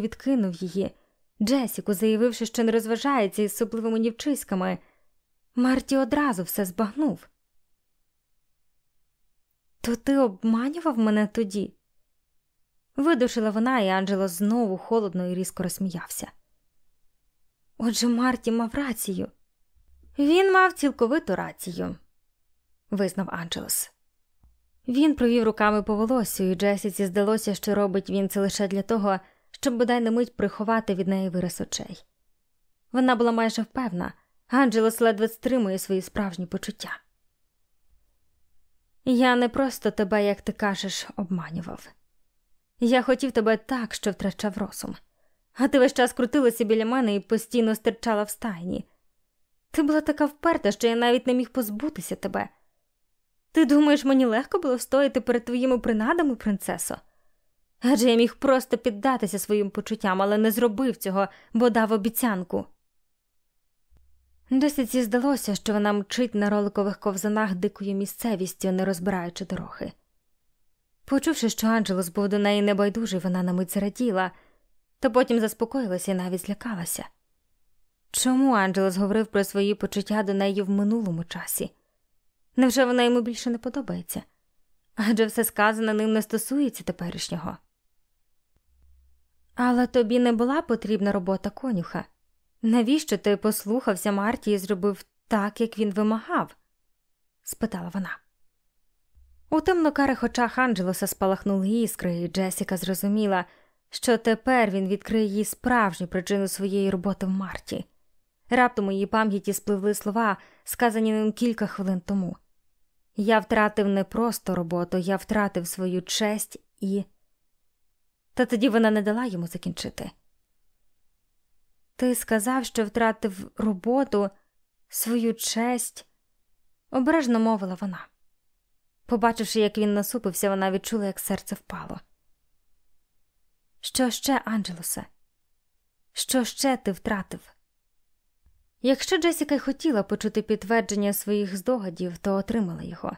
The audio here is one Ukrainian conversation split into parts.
відкинув її, Джесіку, заявивши, що не розважається із супливими дівчиськами, Марті одразу все збагнув. То ти обманював мене тоді? Видушила вона, і Анджело знову холодно і різко розсміявся. Отже, Марті мав рацію. Він мав цілковиту рацію, визнав Анджелос. Він провів руками по волосю, і Джесіці здалося, що робить він це лише для того, щоб бодай на мить приховати від неї вираз очей. Вона була майже впевна, Анджелос ледве стримує свої справжні почуття. Я не просто тебе, як ти кажеш, обманював. Я хотів тебе так, що втрачав розум, а ти весь час крутилася біля мене і постійно стирчала в стайні. Ти була така вперта, що я навіть не міг позбутися тебе. Ти думаєш, мені легко було встояти перед твоїми принадами, принцесо? Адже я міг просто піддатися своїм почуттям, але не зробив цього, бо дав обіцянку. Десяці здалося, що вона мчить на роликових ковзанах дикою місцевістю, не розбираючи дороги. Почувши, що Анджелос був до неї небайдужий, вона на мить зраділа, та потім заспокоїлася і навіть злякалася. Чому Анджелос говорив про свої почуття до неї в минулому часі? Невже вона йому більше не подобається? Адже все сказане ним не стосується теперішнього. Але тобі не була потрібна робота конюха. Навіщо ти послухався Марті і зробив так, як він вимагав? спитала вона. У темнокарих очах Анджелоса спалахнули іскри, і Джесіка зрозуміла, що тепер він відкриє їй справжню причину своєї роботи в Марті. Раптом у її пам'яті спливли слова, сказані ним кілька хвилин тому. Я втратив не просто роботу, я втратив свою честь і. Та тоді вона не дала йому закінчити. Ти сказав, що втратив роботу, свою честь, обережно мовила вона. Побачивши, як він насупився, вона відчула, як серце впало. Що ще, Анджелосе? Що ще ти втратив? Якщо Джесіка й хотіла почути підтвердження своїх здогадів, то отримала його.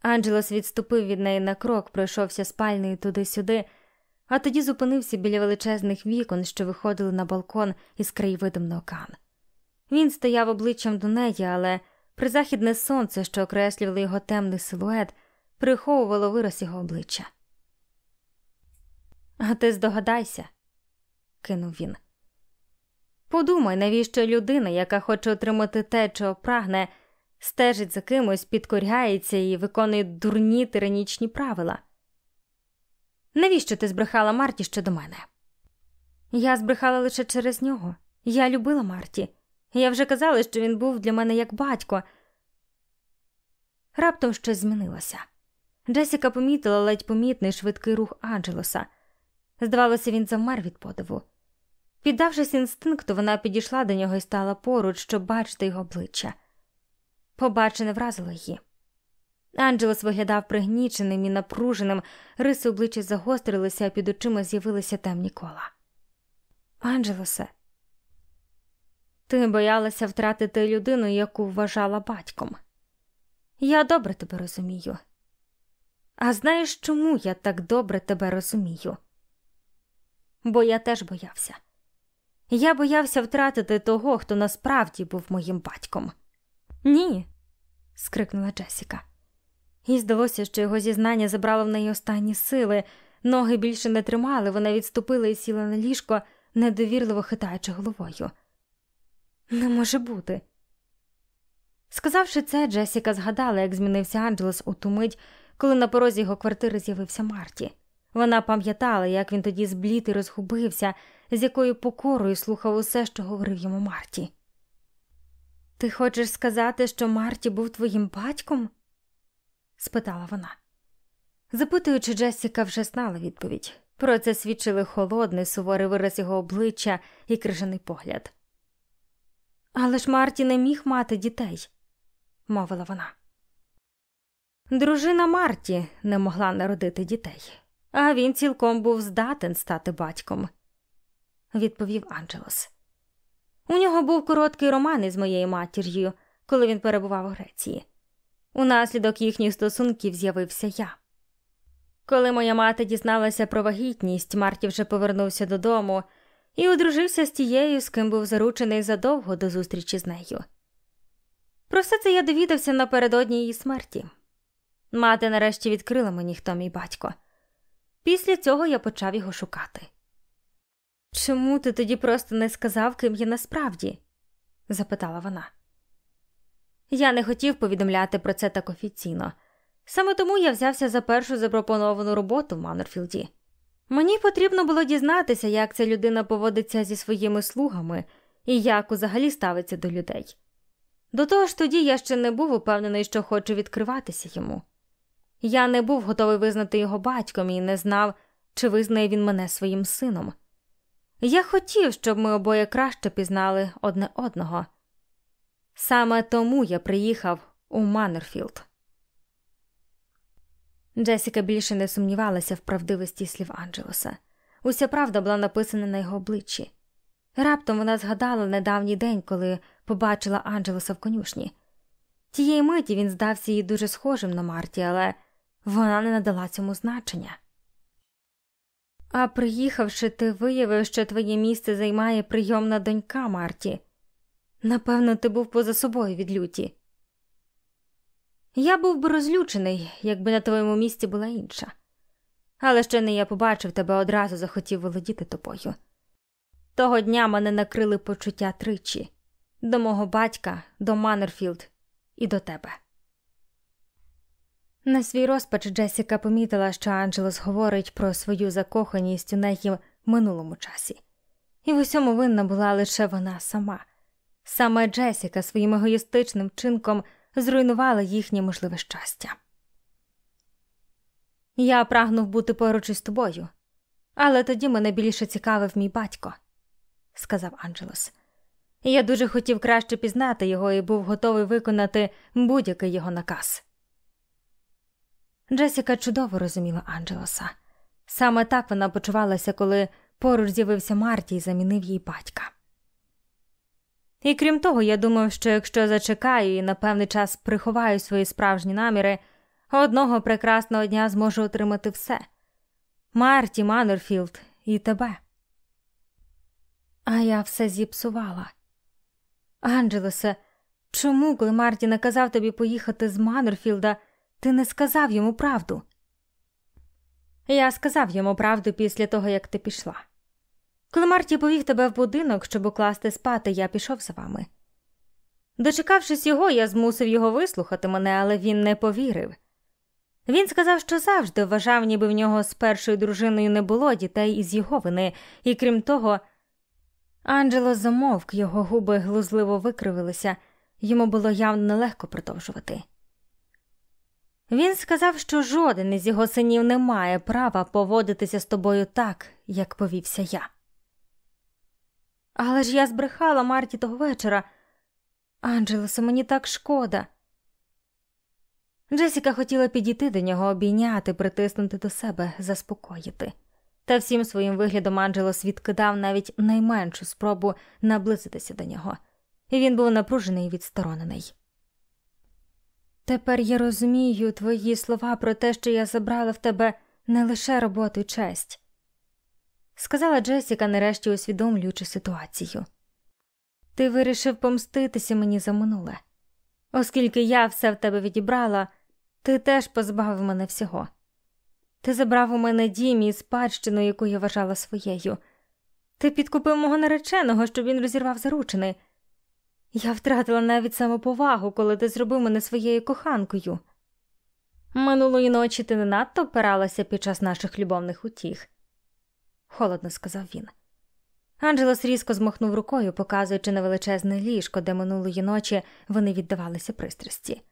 Анджелос відступив від неї на крок, пройшовся спальнею туди-сюди, а тоді зупинився біля величезних вікон, що виходили на балкон із краєвидом на океан. Він стояв обличчям до неї, але призахідне сонце, що окреслювало його темний силует, приховувало вираз його обличчя. А ти здогадайся, кинув він. Подумай, навіщо людина, яка хоче отримати те, чого прагне, стежить за кимось, підкоряється і виконує дурні тиранічні правила. Навіщо ти збрехала Марті щодо мене? Я збрехала лише через нього. Я любила Марті. Я вже казала, що він був для мене як батько. Раптом щось змінилося. Джесіка помітила ледь помітний швидкий рух Анджелоса. Здавалося, він завмер від подиву. Піддавшись інстинкту, вона підійшла до нього і стала поруч, щоб бачити його обличчя. Побачене вразило її. Анджелос виглядав пригніченим і напруженим, риси обличчя загострилися, а під очима з'явилися темні кола. Анджелосе, ти боялася втратити людину, яку вважала батьком. Я добре тебе розумію. А знаєш, чому я так добре тебе розумію? Бо я теж боявся. Я боявся втратити того, хто насправді був моїм батьком. Ні, скрикнула Джесіка. Їй здалося, що його зізнання забрало в неї останні сили, ноги більше не тримали, вона відступила і сіла на ліжко, недовірливо хитаючи головою. Не може бути. Сказавши це, Джесіка згадала, як змінився Анджелес у ту мить, коли на порозі його квартири з'явився Марті. Вона пам'ятала, як він тоді зблід і розгубився, з якою покорою слухав усе, що говорив йому Марті. Ти хочеш сказати, що Марті був твоїм батьком? Спитала вона. Запитуючи, Джесіка вже знала відповідь. Про це свідчили холодний, суворий вираз його обличчя і крижаний погляд. Але ж Марті не міг мати дітей, мовила вона. Дружина Марті не могла народити дітей, а він цілком був здатен стати батьком, відповів Анджелос. У нього був короткий роман із моєю матір'ю, коли він перебував у Греції. Унаслідок їхніх стосунків з'явився я. Коли моя мати дізналася про вагітність, Марті вже повернувся додому і одружився з тією, з ким був заручений задовго до зустрічі з нею. Про все це я довідався напередодні її смерті. Мати нарешті відкрила мені, хто мій батько. Після цього я почав його шукати. Чому ти тоді просто не сказав, ким я насправді? запитала вона. Я не хотів повідомляти про це так офіційно. Саме тому я взявся за першу запропоновану роботу в Манорфілді. Мені потрібно було дізнатися, як ця людина поводиться зі своїми слугами і як взагалі ставиться до людей. До того ж тоді я ще не був упевнений, що хочу відкриватися йому. Я не був готовий визнати його батьком і не знав, чи визнає він мене своїм сином. Я хотів, щоб ми обоє краще пізнали одне одного. Саме тому я приїхав у Маннерфілд. Джесіка більше не сумнівалася в правдивості слів Анджелоса. Уся правда була написана на його обличчі. Раптом вона згадала недавній день, коли побачила Анджелоса в конюшні. Тієї миті він здався їй дуже схожим на Марті, але вона не надала цьому значення. А приїхавши, ти виявив, що твоє місце займає прийомна донька Марті. Напевно, ти був поза собою від люті. Я був би розлючений, якби на твоєму місці була інша. Але щойно я побачив тебе одразу захотів володіти тобою. Того дня мене накрили почуття тричі до мого батька, до Маннерфілд і до тебе. На свій розпач Джесіка помітила, що Анджелос говорить про свою закоханість у неї в минулому часі, і в усьому винна була лише вона сама. Саме Джесіка своїм егоїстичним чинком зруйнувала їхнє можливе щастя. Я прагнув бути поруч із тобою, але тоді мене більше цікавив мій батько, сказав Анджелос. Я дуже хотів краще пізнати його і був готовий виконати будь-який його наказ. Джесіка чудово розуміла Анджелоса. Саме так вона почувалася, коли поруч з'явився Марті і замінив їй батька. І крім того, я думав, що якщо зачекаю і на певний час приховаю свої справжні наміри, одного прекрасного дня зможу отримати все Марті, Маннерфілд і тебе. А я все зіпсувала. Анджелесе, чому, коли Марті наказав тобі поїхати з Маннерфілда, ти не сказав йому правду? Я сказав йому правду після того, як ти пішла. Коли Марті повів тебе в будинок, щоб укласти спати, я пішов за вами. Дочекавшись його, я змусив його вислухати мене, але він не повірив. Він сказав, що завжди вважав, ніби в нього з першою дружиною не було дітей із його вини, і крім того, Анджело замовк, його губи глузливо викривилися, йому було явно нелегко продовжувати. Він сказав, що жоден із його синів не має права поводитися з тобою так, як повівся я. Але ж я збрехала Марті того вечора. Анджелесе, мені так шкода. Джесіка хотіла підійти до нього, обійняти, притиснути до себе, заспокоїти. Та всім своїм виглядом Анджелос відкидав навіть найменшу спробу наблизитися до нього, і він був напружений і відсторонений. Тепер я розумію твої слова про те, що я забрала в тебе не лише роботу і честь сказала Джесіка, нарешті усвідомлюючи ситуацію. Ти вирішив помститися мені за минуле. Оскільки я все в тебе відібрала, ти теж позбавив мене всього. Ти забрав у мене дім і спадщину, яку я вважала своєю. Ти підкупив мого нареченого, щоб він розірвав заручини. Я втратила навіть самоповагу, коли ти зробив мене своєю коханкою. Минулої ночі ти не надто опиралася під час наших любовних утіх холодно сказав він. Анджелос різко змахнув рукою, показуючи на величезне ліжко, де минулої ночі вони віддавалися пристрасті.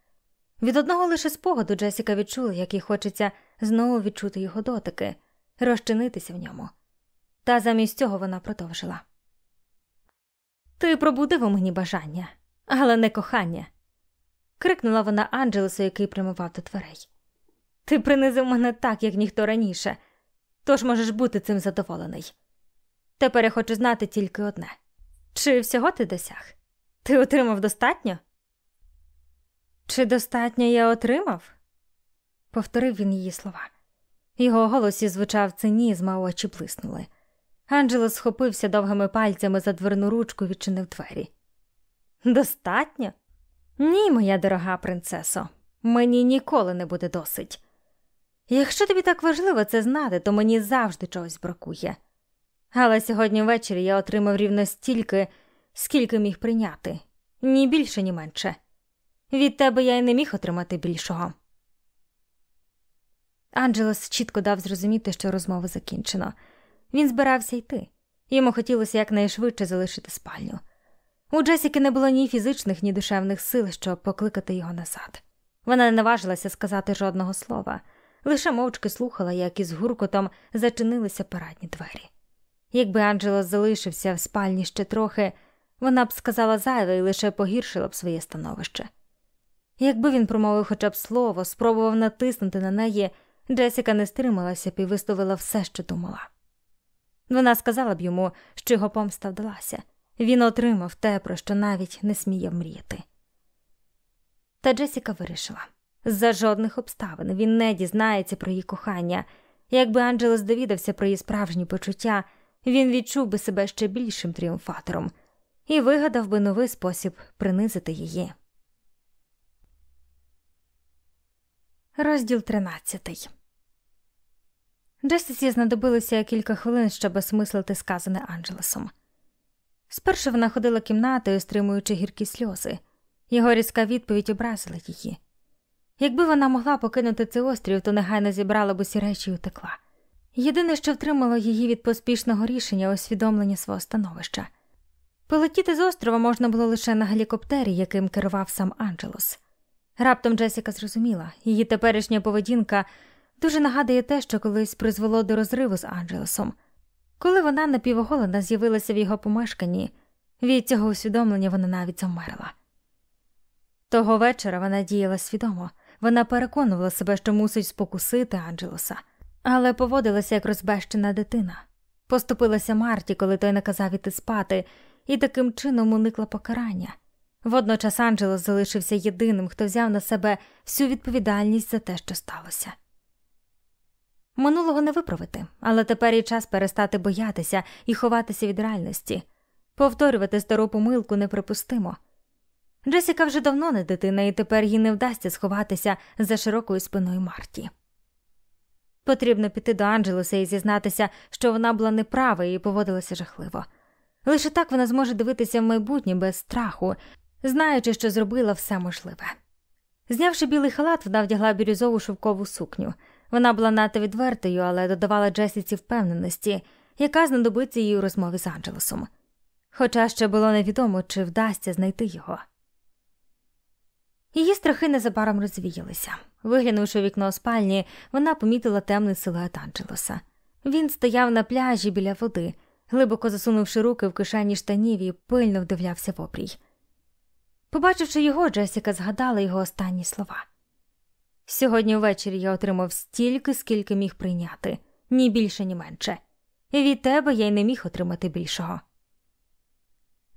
Від одного лише спогаду Джесіка відчула, як їй хочеться знову відчути його дотики, розчинитися в ньому. Та замість цього вона продовжила. Ти пробудив у мені бажання, але не кохання. крикнула вона Анджелесу, який прямував до дверей. Ти принизив мене так, як ніхто раніше тож можеш бути цим задоволений. Тепер я хочу знати тільки одне чи всього ти досяг? Ти отримав достатньо? Чи достатньо я отримав? повторив він її слова. Його голосі звучав цинізм, а очі блиснули. Анджело схопився довгими пальцями за дверну ручку і відчинив двері. Достатньо? Ні, моя дорога принцесо, мені ніколи не буде досить. Якщо тобі так важливо це знати, то мені завжди чогось бракує. Але сьогодні ввечері я отримав рівно стільки, скільки міг прийняти, ні більше, ні менше. Від тебе я й не міг отримати більшого. Анджелос чітко дав зрозуміти, що розмова закінчена. Він збирався йти, йому хотілося якнайшвидше залишити спальню. У Джесіки не було ні фізичних, ні душевних сил, щоб покликати його назад. Вона не наважилася сказати жодного слова, лише мовчки слухала, як із гуркотом зачинилися парадні двері. Якби Анджело залишився в спальні ще трохи, вона б сказала зайве і лише погіршила б своє становище. Якби він промовив хоча б слово, спробував натиснути на неї, Джесіка не стрималася б і висловила все, що думала. Вона сказала б йому, що його помста вдалася, він отримав те, про що навіть не сміяв мріяти. Та Джесіка вирішила за жодних обставин він не дізнається про її кохання. Якби Анджелос довідався про її справжні почуття, він відчув би себе ще більшим тріумфатором і вигадав би новий спосіб принизити її. Розділ тринадцятий. Джесісі знадобилося кілька хвилин, щоб осмислити сказане Анджелесом. Спершу вона ходила кімнатою, стримуючи гіркі сльози. Його різка відповідь образила її. Якби вона могла покинути цей острів, то негайно зібрала б усі речі і утекла. Єдине, що втримало її від поспішного рішення усвідомлення свого становища. Полетіти з острова можна було лише на гелікоптері, яким керував сам Анджелос. Раптом Джесіка зрозуміла, її теперішня поведінка дуже нагадує те, що колись призвело до розриву з Анджелосом. Коли вона напівоголена з'явилася в його помешканні, від цього усвідомлення вона навіть замерла. Того вечора вона діяла свідомо, вона переконувала себе, що мусить спокусити Анджелоса, але поводилася як розбещена дитина. Поступилася Марті, коли той наказав іти спати, і таким чином уникла покарання. Водночас Анджелос залишився єдиним, хто взяв на себе всю відповідальність за те, що сталося. Минулого не виправити, але тепер і час перестати боятися і ховатися від реальності. Повторювати стару помилку неприпустимо. Джесіка вже давно не дитина, і тепер їй не вдасться сховатися за широкою спиною Марті. Потрібно піти до Анджелоса і зізнатися, що вона була неправа і поводилася жахливо. Лише так вона зможе дивитися в майбутнє без страху, знаючи, що зробила все можливе. Знявши білий халат, вона вдягла бірюзову шовкову сукню. Вона була надто відвертою, але додавала Джесіці впевненості, яка знадобиться їй у розмові з Анджелосом. Хоча ще було невідомо, чи вдасться знайти його. Її страхи незабаром розвіялися. Виглянувши в вікно спальні, вона помітила темний силует Анджелоса. Він стояв на пляжі біля води, глибоко засунувши руки в кишені штанів і пильно вдивлявся в обрій. Побачивши його, Джесіка згадала його останні слова. Сьогодні ввечері я отримав стільки, скільки міг прийняти, ні більше, ні менше. І від тебе я й не міг отримати більшого.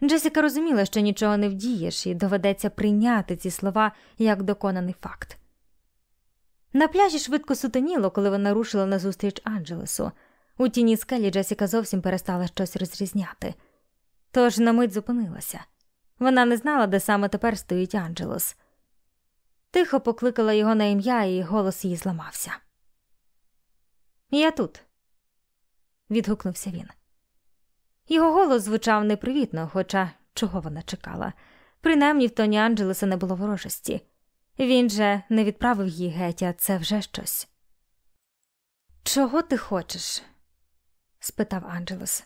Джесіка розуміла, що нічого не вдієш, і доведеться прийняти ці слова як доконаний факт. На пляжі швидко сутеніло, коли вона рушила назустріч Анджелесу. У тіні скелі Джесіка зовсім перестала щось розрізняти, тож на мить зупинилася. Вона не знала, де саме тепер стоїть Анджелос. Тихо покликала його на ім'я, і голос її зламався. Я тут, відгукнувся він. Його голос звучав непривітно, хоча чого вона чекала. Принаймні в тоні Анджелеса не було ворожості. Він же не відправив її геть, а це вже щось. Чого ти хочеш? спитав Анджелес.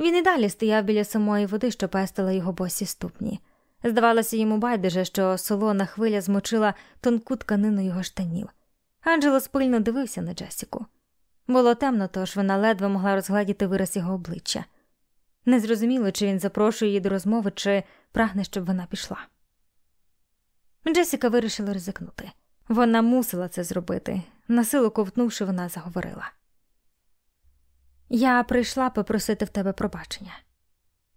Він і далі стояв біля самої води, що пестила його босі ступні. Здавалося йому байдуже, що солона хвиля змочила тонку тканину його штанів. Анджелос пильно дивився на Джесіку. Було темно, тож вона ледве могла розгледіти вираз його обличчя. Незрозуміло, чи він запрошує її до розмови, чи прагне, щоб вона пішла. Джесіка вирішила ризикнути. Вона мусила це зробити. Насилу ковтнувши, вона заговорила. Я прийшла попросити в тебе пробачення.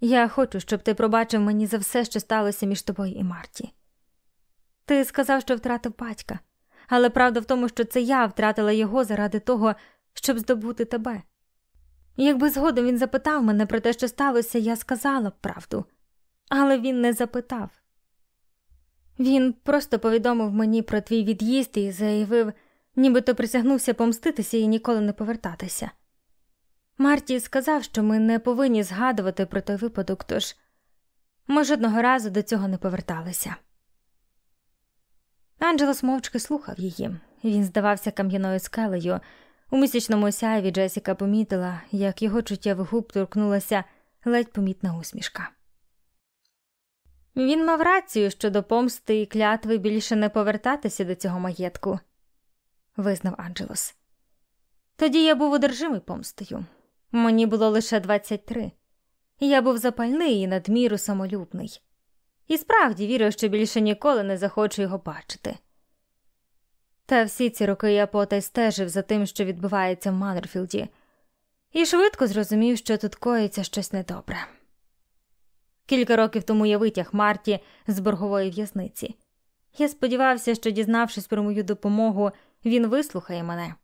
Я хочу, щоб ти пробачив мені за все, що сталося між тобою і Марті. Ти сказав, що втратив батька, але правда в тому, що це я втратила його заради того, щоб здобути тебе. Якби згодом він запитав мене про те, що сталося, я сказала б правду, але він не запитав. Він просто повідомив мені про твій від'їзд і заявив, нібито присягнувся помститися і ніколи не повертатися. Марті сказав, що ми не повинні згадувати про той випадок, тож ми жодного разу до цього не поверталися. Анджелос мовчки слухав її, він здавався кам'яною скелею. У місячному сяйві Джесіка помітила, як його чуттєвих губ торкнулася ледь помітна усмішка. Він мав рацію щодо помсти і клятви більше не повертатися до цього маєтку, визнав Анджелос. Тоді я був одержимий помстою. Мені було лише 23. Я був запальний і надміру самолюбний. І справді вірив, що більше ніколи не захочу його бачити. Та всі ці роки я потай стежив за тим, що відбувається в Маннерфілді, і швидко зрозумів, що тут коїться щось недобре. Кілька років тому я витяг Марті з боргової в'язниці. Я сподівався, що, дізнавшись про мою допомогу, він вислухає мене.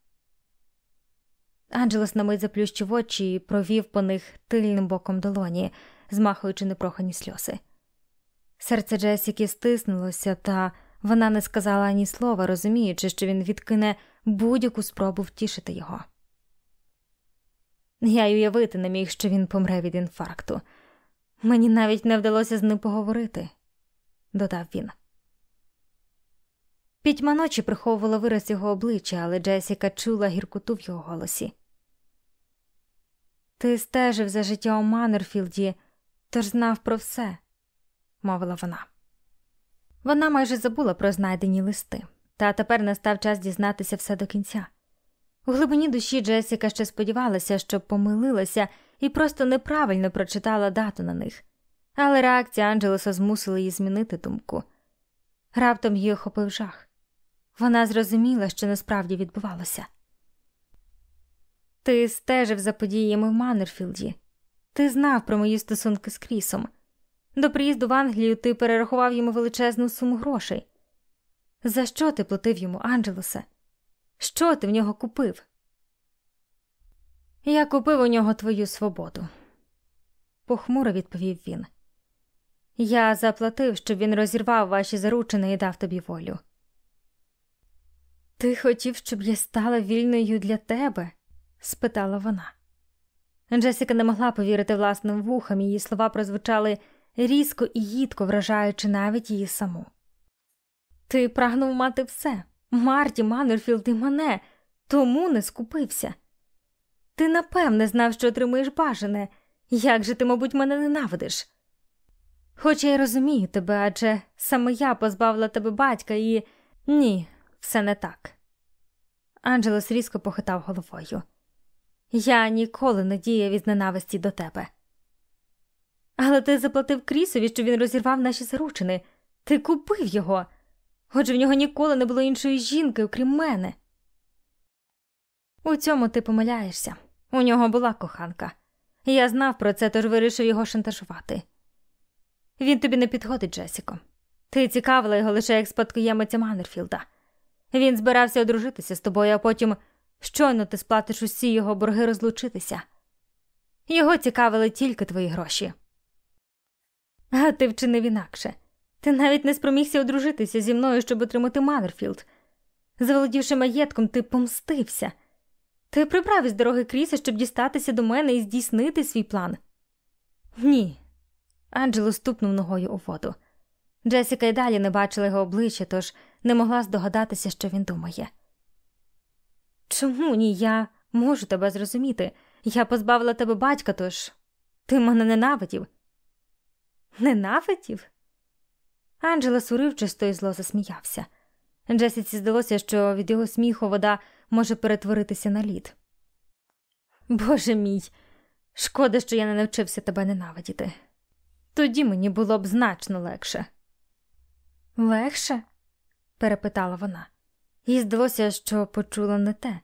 Анджелос на мить заплющив очі і провів по них тильним боком долоні, змахуючи непрохані сльози. Серце Джесіки стиснулося, та вона не сказала ані слова, розуміючи, що він відкине будь-яку спробу втішити його. Я й уявити не міг, що він помре від інфаркту. Мені навіть не вдалося з ним поговорити, додав він. Пітьма ночі приховувала вираз його обличчя, але Джесіка чула гіркоту в його голосі. Ти стежив за життям у Маннерфілді, тож знав про все, мовила вона. Вона майже забула про знайдені листи, та тепер настав час дізнатися все до кінця. У глибині душі Джесіка ще сподівалася, що помилилася і просто неправильно прочитала дату на них, але реакція Анджелеса змусила її змінити думку. Раптом її охопив жах. Вона зрозуміла, що насправді відбувалося. Ти стежив за подіями в Маннерфілді. Ти знав про мої стосунки з Крісом. До приїзду в Англію ти перерахував йому величезну суму грошей. За що ти платив йому, Анджелосе? Що ти в нього купив? Я купив у нього твою свободу, похмуро відповів він. Я заплатив, щоб він розірвав ваші заручини і дав тобі волю. Ти хотів, щоб я стала вільною для тебе? спитала вона. Джесіка не могла повірити власним вухам, її слова прозвучали різко і їдко вражаючи навіть її саму. Ти прагнув мати все Марті, Маннерфілд і мене, тому не скупився. Ти напевне знав, що отримуєш бажане, як же ти, мабуть, мене ненавидиш. Хоч я розумію тебе, адже саме я позбавила тебе батька і ні, все не так. Анджелос різко похитав головою. Я ніколи не діяв із ненависті до тебе. Але ти заплатив Крісові, щоб він розірвав наші заручини. Ти купив його. Отже в нього ніколи не було іншої жінки, окрім мене. У цьому ти помиляєшся. У нього була коханка. Я знав про це, тож вирішив його шантажувати. Він тобі не підходить, Джесіко. Ти цікавила його лише як спадкоємиця Маннерфілда. Він збирався одружитися з тобою, а потім щойно ти сплатиш усі його борги розлучитися. Його цікавили тільки твої гроші. А ти вчинив інакше. Ти навіть не спромігся одружитися зі мною, щоб отримати Маннерфілд. Заволодівши маєтком, ти помстився. Ти прибрав із дороги Кріса, щоб дістатися до мене і здійснити свій план. Ні. Анджелос ступнув ногою у воду. Джесіка й далі не бачила його обличчя, тож не могла здогадатися, що він думає. Чому ні? Я можу тебе зрозуміти. Я позбавила тебе батька, тож ти мене ненавидів. Ненавидів? Анджела суривчисто і зло засміявся. Джесіці здалося, що від його сміху вода може перетворитися на лід. Боже мій, шкода, що я не навчився тебе ненавидіти. Тоді мені було б значно легше. Легше? перепитала вона, їй здалося, що почула не те.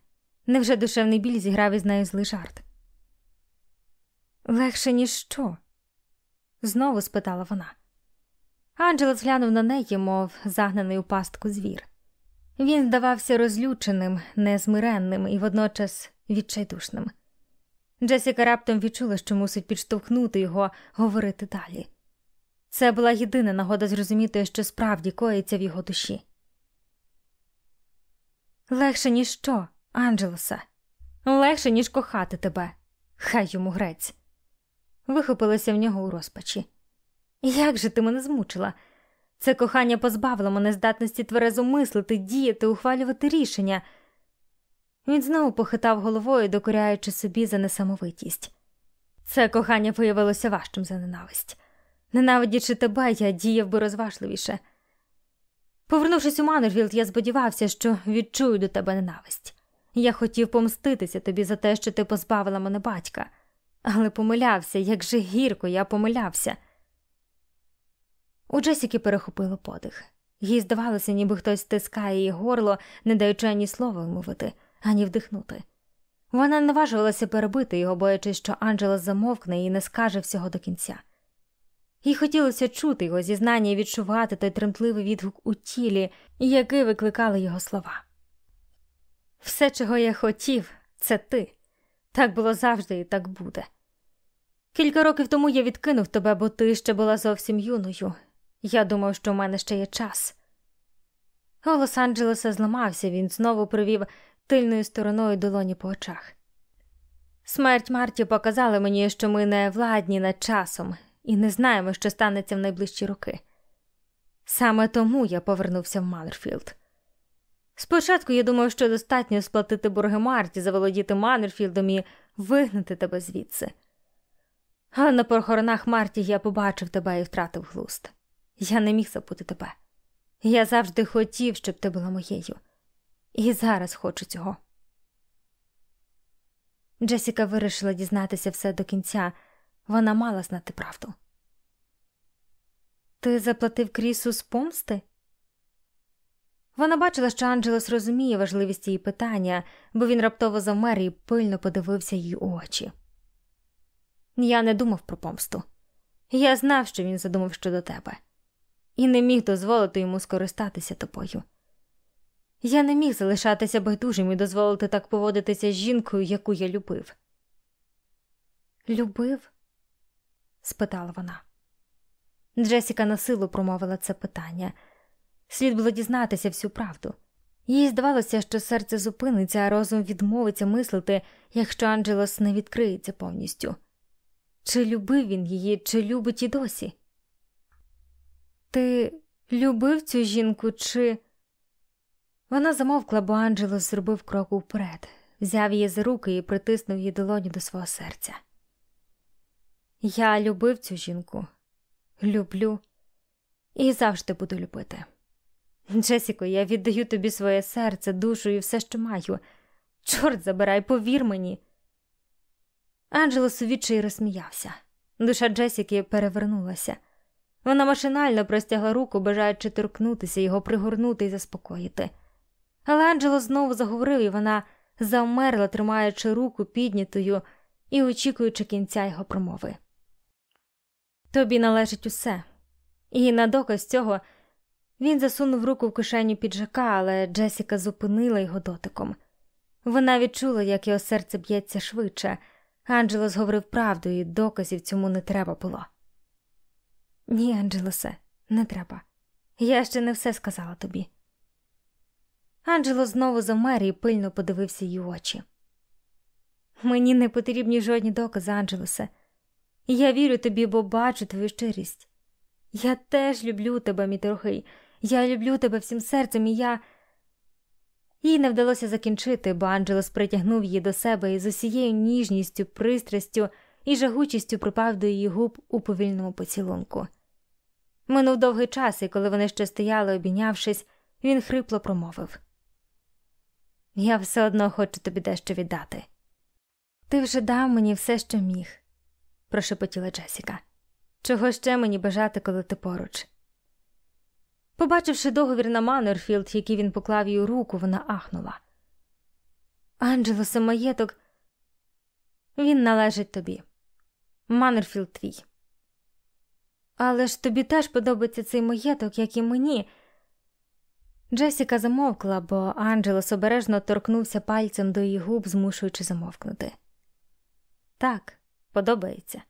Невже душевний біль зіграв із нею злий жарт? Легше, ніж що? Знову спитала вона. Анджела зглянув на неї, мов загнаний у пастку звір. Він здавався розлюченим, незмиренним і водночас відчайдушним. Джесіка раптом відчула, що мусить підштовхнути його говорити далі. Це була єдина нагода зрозуміти, що справді коїться в його душі. Легше, ніж що, Анджелоса, легше, ніж кохати тебе, хай йому грець. Вихопилася в нього у розпачі. Як же ти мене змучила? Це кохання позбавило мене здатності тверезо мислити, діяти, ухвалювати рішення. Він знову похитав головою, докоряючи собі за несамовитість. Це кохання виявилося важчим за ненависть. Ненавидячи тебе, я діяв би розважливіше. Повернувшись у Манерфілд, я сподівався, що відчую до тебе ненависть. Я хотів помститися тобі за те, що ти позбавила мене батька, але помилявся, як же гірко я помилявся. У Джесіки перехопило подих. Їй здавалося, ніби хтось стискає її горло, не даючи ані слова вимовити, ані вдихнути. Вона не наважувалася перебити його, боячись, що Анджелос замовкне і не скаже всього до кінця. Їй хотілося чути його зізнання і відчувати той тремтливий відгук у тілі, який викликали його слова. Все, чого я хотів, це ти. Так було завжди і так буде. Кілька років тому я відкинув тебе, бо ти ще була зовсім юною. Я думав, що в мене ще є час. Голос Анджелеса зламався, він знову привів тильною стороною долоні по очах. Смерть Марті показала мені, що ми не владні над часом і не знаємо, що станеться в найближчі роки. Саме тому я повернувся в Маннерфілд. Спочатку я думав, що достатньо сплатити борги Марті, заволодіти Маннерфілдом і вигнати тебе звідси. Але на похоронах Марті я побачив тебе і втратив глузд. Я не міг забути тебе. Я завжди хотів, щоб ти була моєю, і зараз хочу цього. Джесіка вирішила дізнатися все до кінця, вона мала знати правду. Ти заплатив крісу з помсти? Вона бачила, що Анджелос розуміє важливість її питання, бо він раптово замер і пильно подивився їй у очі. Я не думав про помсту. Я знав, що він задумав щодо тебе, і не міг дозволити йому скористатися тобою. Я не міг залишатися байдужим і дозволити так поводитися з жінкою, яку я любив. Любив? спитала вона. Джесіка на силу промовила це питання. Слід було дізнатися всю правду. Їй здавалося, що серце зупиниться, а розум відмовиться мислити, якщо Анджелос не відкриється повністю. Чи любив він її, чи любить і досі? Ти любив цю жінку, чи. Вона замовкла, бо Анджелос зробив крок уперед, взяв її за руки і притиснув її долоні до свого серця. Я любив цю жінку, люблю і завжди буду любити. Джесіко, я віддаю тобі своє серце, душу і все, що маю. Чорт забирай, повір мені. Анджело сувідчий розсміявся. Душа Джесіки перевернулася. Вона машинально простягла руку, бажаючи торкнутися, його пригорнути і заспокоїти. Але Анджело знову заговорив, і вона завмерла, тримаючи руку піднятою і очікуючи кінця його промови. Тобі належить усе, і на доказ цього він засунув руку в кишеню піджака, але Джесіка зупинила його дотиком. Вона відчула, як його серце б'ється швидше. Анджелос говорив правду, і доказів цьому не треба було. Ні, Анджелосе, не треба. Я ще не все сказала тобі. Анджело знову замер і пильно подивився її очі. Мені не потрібні жодні докази, Анджелосе. Я вірю тобі, бо бачу твою щирість. Я теж люблю тебе, мій дорогий. Я люблю тебе всім серцем, і я. Їй не вдалося закінчити, бо Анджелос притягнув її до себе і з усією ніжністю, пристрастю і жагучістю припав до її губ у повільному поцілунку. Минув довгий час, і коли вони ще стояли, обійнявшись, він хрипло промовив: Я все одно хочу тобі дещо віддати. Ти вже дав мені все, що міг, прошепотіла Джесіка. Чого ще мені бажати, коли ти поруч? Побачивши договір на Маннерфілд, який він поклав їй у руку, вона ахнула. Анджелосе, маєток, він належить тобі. Маннерфілд твій. Але ж тобі теж подобається цей маєток, як і мені. Джесіка замовкла, бо Анджелос обережно торкнувся пальцем до її губ, змушуючи замовкнути. Так, подобається.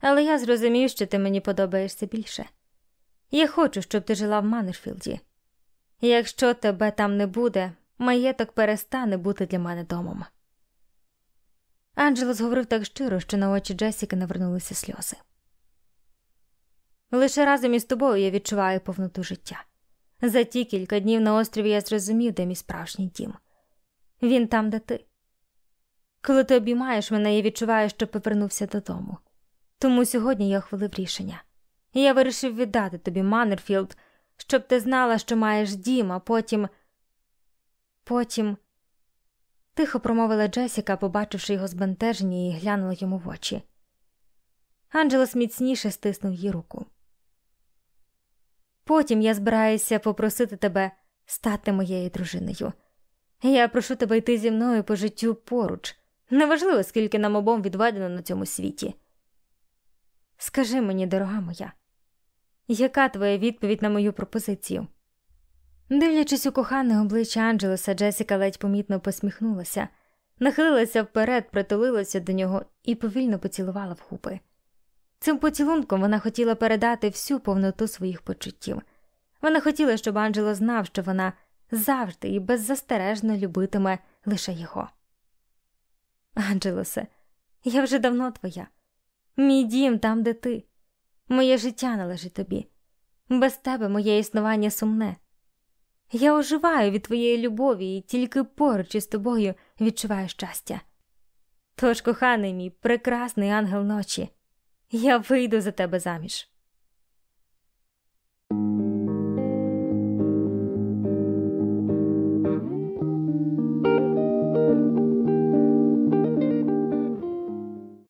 Але я зрозумів, що ти мені подобаєшся більше. Я хочу, щоб ти жила в Маннерфілді. Якщо тебе там не буде, маєток перестане бути для мене домом. Анджелос говорив так щиро, що на очі Джесіки навернулися сльози. Лише разом із тобою я відчуваю повноту життя. За ті кілька днів на острові я зрозумів, де мій справжній дім. Він там, де ти. Коли ти обіймаєш мене, я відчуваю, що повернувся додому. Тому сьогодні я ухвалив рішення. Я вирішив віддати тобі Маннерфілд, щоб ти знала, що маєш дім, а потім. Потім. Тихо промовила Джесіка, побачивши його збентеження, і глянула йому в очі. Анджелос міцніше стиснув її руку. Потім я збираюся попросити тебе стати моєю дружиною. Я прошу тебе йти зі мною по життю поруч. Неважливо, скільки нам обом відведено на цьому світі. Скажи мені, дорога моя, яка твоя відповідь на мою пропозицію? Дивлячись у кохане обличчя Анджелеса, Джесіка ледь помітно посміхнулася, нахилилася вперед, притулилася до нього і повільно поцілувала в губи. Цим поцілунком вона хотіла передати всю повноту своїх почуттів. Вона хотіла, щоб Анджело знав, що вона завжди і беззастережно любитиме лише його. Анджелосе, я вже давно твоя. Мій дім там, де ти. Моє життя належить тобі. Без тебе моє існування сумне. Я оживаю від твоєї любові і тільки поруч із тобою відчуваю щастя. Тож, коханий мій, прекрасний ангел ночі, я вийду за тебе заміж.